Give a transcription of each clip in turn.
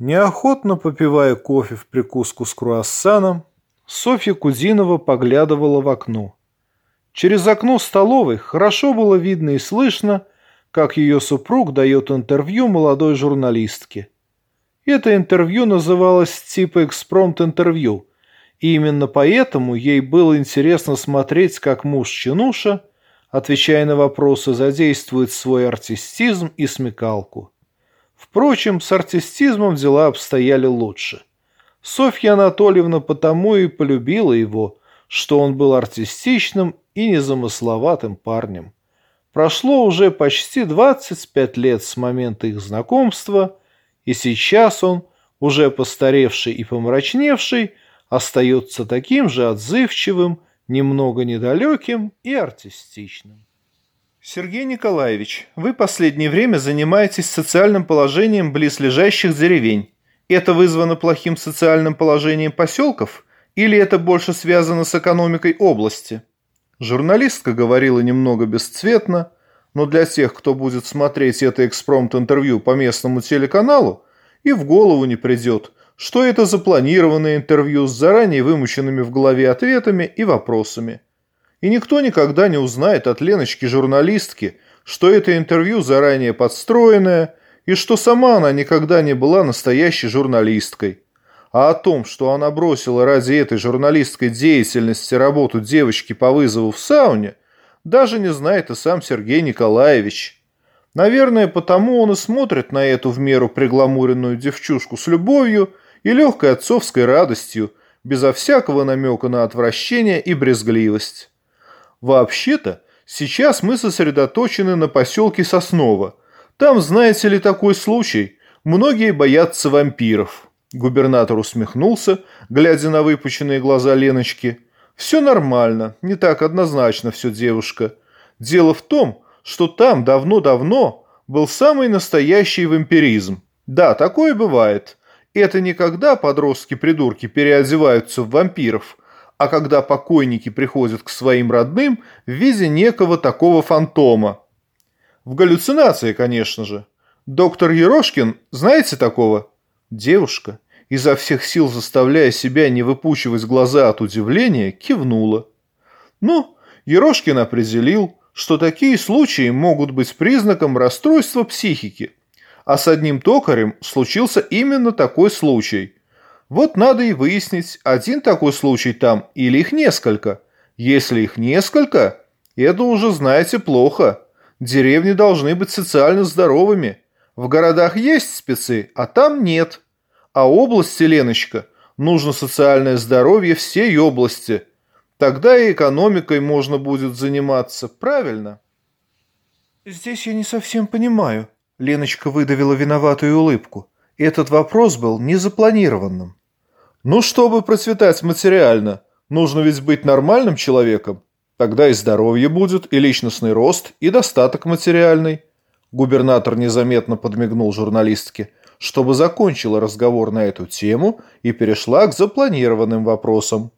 Неохотно попивая кофе в прикуску с круассаном, Софья Кузинова поглядывала в окно. Через окно столовой хорошо было видно и слышно, как ее супруг дает интервью молодой журналистке. Это интервью называлось типа экспромт-интервью, и именно поэтому ей было интересно смотреть, как муж Чинуша, отвечая на вопросы, задействует свой артистизм и смекалку. Впрочем, с артистизмом дела обстояли лучше. Софья Анатольевна потому и полюбила его, что он был артистичным и незамысловатым парнем. Прошло уже почти 25 лет с момента их знакомства, и сейчас он, уже постаревший и помрачневший, остается таким же отзывчивым, немного недалеким и артистичным. Сергей Николаевич, вы последнее время занимаетесь социальным положением близлежащих деревень. Это вызвано плохим социальным положением поселков или это больше связано с экономикой области? Журналистка говорила немного бесцветно, но для тех, кто будет смотреть это экспромт-интервью по местному телеканалу, и в голову не придет, что это запланированное интервью с заранее вымученными в голове ответами и вопросами – и никто никогда не узнает от Леночки-журналистки, что это интервью заранее подстроенное, и что сама она никогда не была настоящей журналисткой. А о том, что она бросила ради этой журналистской деятельности работу девочки по вызову в сауне, даже не знает и сам Сергей Николаевич. Наверное, потому он и смотрит на эту в меру пригламуренную девчушку с любовью и легкой отцовской радостью, безо всякого намека на отвращение и брезгливость. Вообще-то, сейчас мы сосредоточены на поселке Сосново. Там, знаете ли, такой случай. Многие боятся вампиров. Губернатор усмехнулся, глядя на выпученные глаза Леночки. «Все нормально, не так однозначно все, девушка. Дело в том, что там давно-давно был самый настоящий вампиризм. Да, такое бывает. Это не когда подростки-придурки переодеваются в вампиров – а когда покойники приходят к своим родным в виде некого такого фантома. В галлюцинации, конечно же. Доктор Ерошкин, знаете такого? Девушка, изо всех сил заставляя себя не выпучивать глаза от удивления, кивнула. Ну, Ерошкин определил, что такие случаи могут быть признаком расстройства психики. А с одним токарем случился именно такой случай – вот надо и выяснить, один такой случай там или их несколько. Если их несколько, это уже, знаете, плохо. Деревни должны быть социально здоровыми. В городах есть спецы, а там нет. А область, Леночка, нужно социальное здоровье всей области. Тогда и экономикой можно будет заниматься, правильно? Здесь я не совсем понимаю. Леночка выдавила виноватую улыбку. Этот вопрос был незапланированным. Ну, чтобы процветать материально, нужно ведь быть нормальным человеком. Тогда и здоровье будет, и личностный рост, и достаток материальный. Губернатор незаметно подмигнул журналистке, чтобы закончила разговор на эту тему и перешла к запланированным вопросам.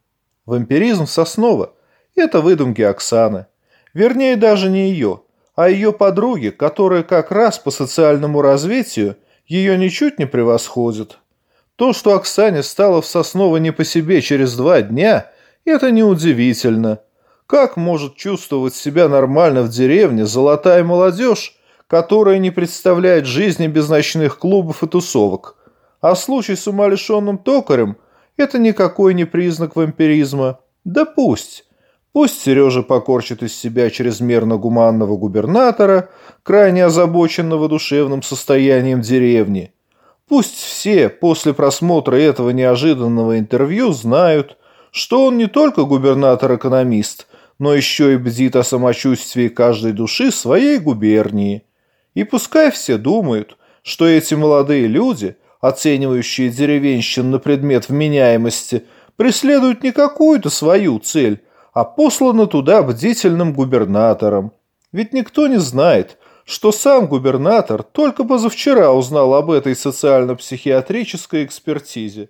Вампиризм Соснова – это выдумки Оксаны. Вернее, даже не ее, а ее подруги, которая как раз по социальному развитию ее ничуть не превосходит. То, что Оксане стало в Сосново не по себе через два дня, это неудивительно. Как может чувствовать себя нормально в деревне золотая молодежь, которая не представляет жизни без ночных клубов и тусовок? А случай с умалишенным токарем – это никакой не признак вампиризма. Да пусть. Пусть Сережа покорчит из себя чрезмерно гуманного губернатора, крайне озабоченного душевным состоянием деревни – Пусть все после просмотра этого неожиданного интервью знают, что он не только губернатор-экономист, но еще и бдит о самочувствии каждой души своей губернии. И пускай все думают, что эти молодые люди, оценивающие деревенщин на предмет вменяемости, преследуют не какую-то свою цель, а посланы туда бдительным губернатором. Ведь никто не знает, что сам губернатор только позавчера узнал об этой социально-психиатрической экспертизе.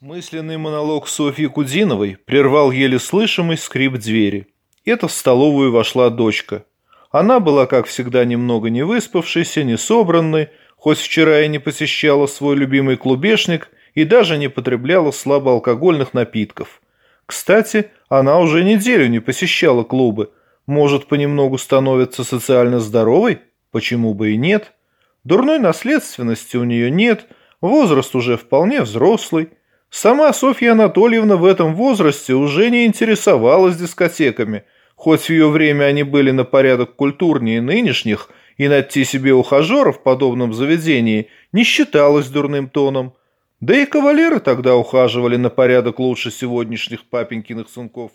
Мысленный монолог Софьи Кудиновой прервал еле слышимый скрип двери. Это в столовую вошла дочка. Она была, как всегда, немного не выспавшейся, не собранной, хоть вчера и не посещала свой любимый клубешник и даже не потребляла слабоалкогольных напитков. Кстати, она уже неделю не посещала клубы. Может, понемногу становится социально здоровой? Почему бы и нет? Дурной наследственности у нее нет, возраст уже вполне взрослый. Сама Софья Анатольевна в этом возрасте уже не интересовалась дискотеками, хоть в ее время они были на порядок культурнее нынешних, и найти себе ухажера в подобном заведении не считалось дурным тоном. Да и кавалеры тогда ухаживали на порядок лучше сегодняшних папенькиных сынков.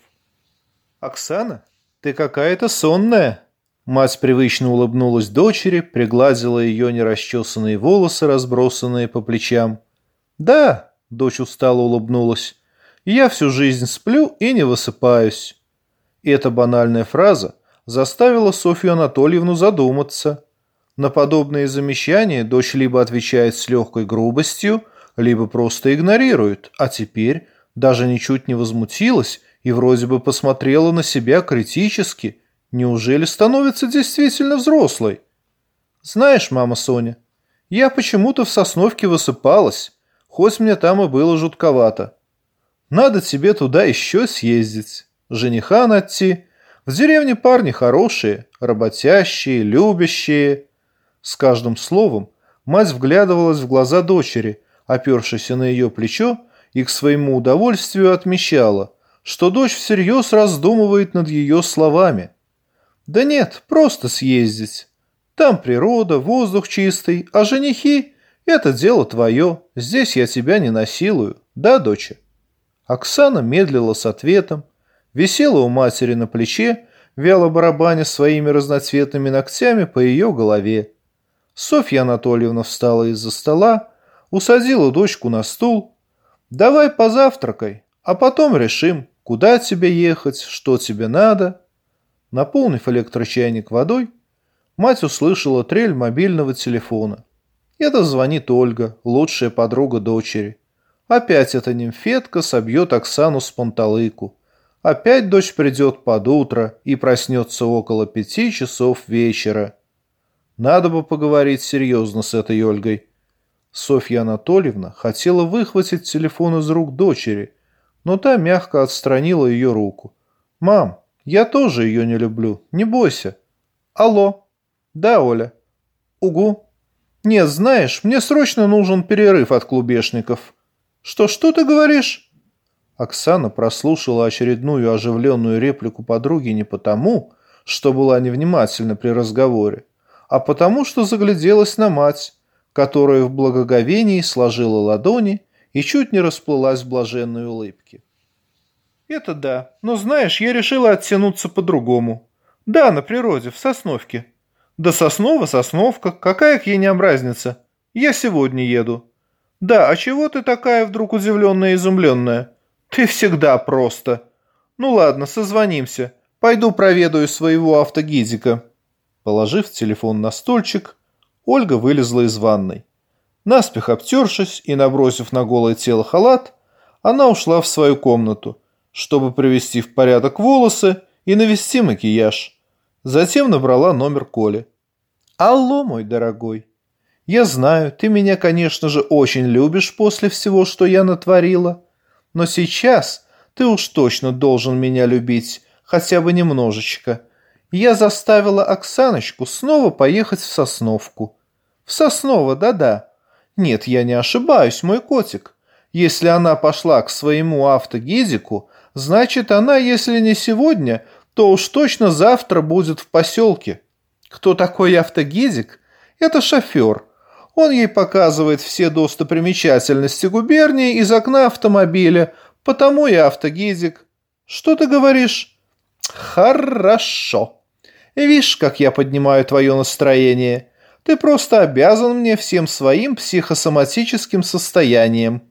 «Оксана, ты какая-то сонная!» Мать привычно улыбнулась дочери, пригладила ее нерасчесанные волосы, разбросанные по плечам. «Да, Дочь устало улыбнулась. «Я всю жизнь сплю и не высыпаюсь». Эта банальная фраза заставила Софью Анатольевну задуматься. На подобные замечания дочь либо отвечает с легкой грубостью, либо просто игнорирует, а теперь даже ничуть не возмутилась и вроде бы посмотрела на себя критически. Неужели становится действительно взрослой? Знаешь, мама Соня, я почему-то в Сосновке высыпалась, хоть мне там и было жутковато. Надо тебе туда еще съездить, жениха найти. В деревне парни хорошие, работящие, любящие. С каждым словом мать вглядывалась в глаза дочери, опершись на ее плечо, и к своему удовольствию отмечала, что дочь всерьез раздумывает над ее словами. «Да нет, просто съездить. Там природа, воздух чистый, а женихи это дело твое, здесь я тебя не насилую, да, доча?» Оксана медлила с ответом, висела у матери на плече, вяло барабаня своими разноцветными ногтями по ее голове. Софья Анатольевна встала из-за стола, усадила дочку на стул. «Давай позавтракай, а потом решим, куда тебе ехать, что тебе надо». Наполнив электрочайник водой, мать услышала трель мобильного телефона. Это звонит Ольга, лучшая подруга дочери. Опять эта нимфетка собьет Оксану с панталыку. Опять дочь придет под утро и проснется около пяти часов вечера. Надо бы поговорить серьезно с этой Ольгой. Софья Анатольевна хотела выхватить телефон из рук дочери, но та мягко отстранила ее руку. «Мам, я тоже ее не люблю, не бойся». «Алло». «Да, Оля». «Угу». «Нет, знаешь, мне срочно нужен перерыв от клубешников». «Что, что ты говоришь?» Оксана прослушала очередную оживленную реплику подруги не потому, что была невнимательна при разговоре, а потому, что загляделась на мать, которая в благоговении сложила ладони и чуть не расплылась в блаженной улыбке. «Это да, но знаешь, я решила оттянуться по-другому. Да, на природе, в Сосновке. Да Соснова, Сосновка, какая к еням разница? Я сегодня еду. Да, а чего ты такая вдруг удивленная и изумленная? Ты всегда просто. Ну ладно, созвонимся. Пойду проведаю своего автогидика. Положив телефон на стольчик, Ольга вылезла из ванной. Наспех обтершись и набросив на голое тело халат, она ушла в свою комнату, чтобы привести в порядок волосы и навести макияж. Затем набрала номер Коли. «Алло, мой дорогой. Я знаю, ты меня, конечно же, очень любишь после всего, что я натворила. Но сейчас ты уж точно должен меня любить, хотя бы немножечко. Я заставила Оксаночку снова поехать в Сосновку. В Сосново, да-да. Нет, я не ошибаюсь, мой котик. Если она пошла к своему автогизику, значит, она, если не сегодня, то уж точно завтра будет в поселке. Кто такой автогизик? Это шофер. Он ей показывает все достопримечательности губернии из окна автомобиля, потому и автогизик. Что ты говоришь? Хорошо. Видишь, как я поднимаю твое настроение. Ты просто обязан мне всем своим психосоматическим состоянием.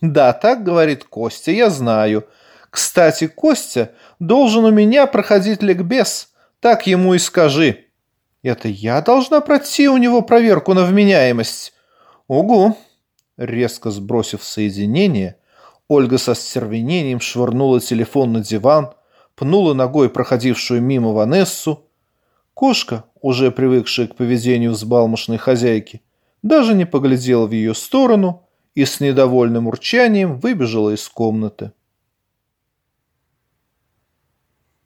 Да, так говорит Костя, я знаю. Кстати, Костя должен у меня проходить ликбез. Так ему и скажи. Это я должна пройти у него проверку на вменяемость? Угу. Резко сбросив соединение, Ольга со стервенением швырнула телефон на диван, пнула ногой проходившую мимо Ванессу. Кошка, уже привыкшая к поведению взбалмошной хозяйки, даже не поглядела в ее сторону и с недовольным урчанием выбежала из комнаты.